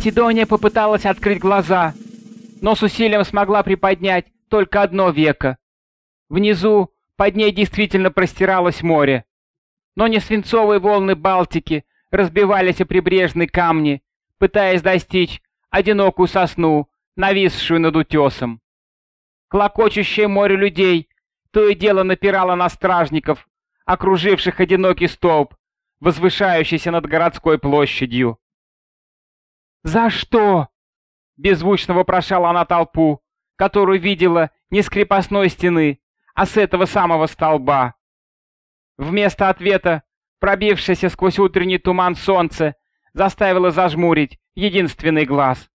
Сидония попыталась открыть глаза, но с усилием смогла приподнять только одно веко. Внизу под ней действительно простиралось море. Но не свинцовые волны Балтики разбивались о прибрежные камни, пытаясь достичь одинокую сосну, нависшую над утесом. Клокочущее море людей то и дело напирало на стражников, окруживших одинокий столб, возвышающийся над городской площадью. «За что?» — беззвучно вопрошала она толпу, которую видела не с крепостной стены, а с этого самого столба. Вместо ответа пробившееся сквозь утренний туман солнце заставило зажмурить единственный глаз.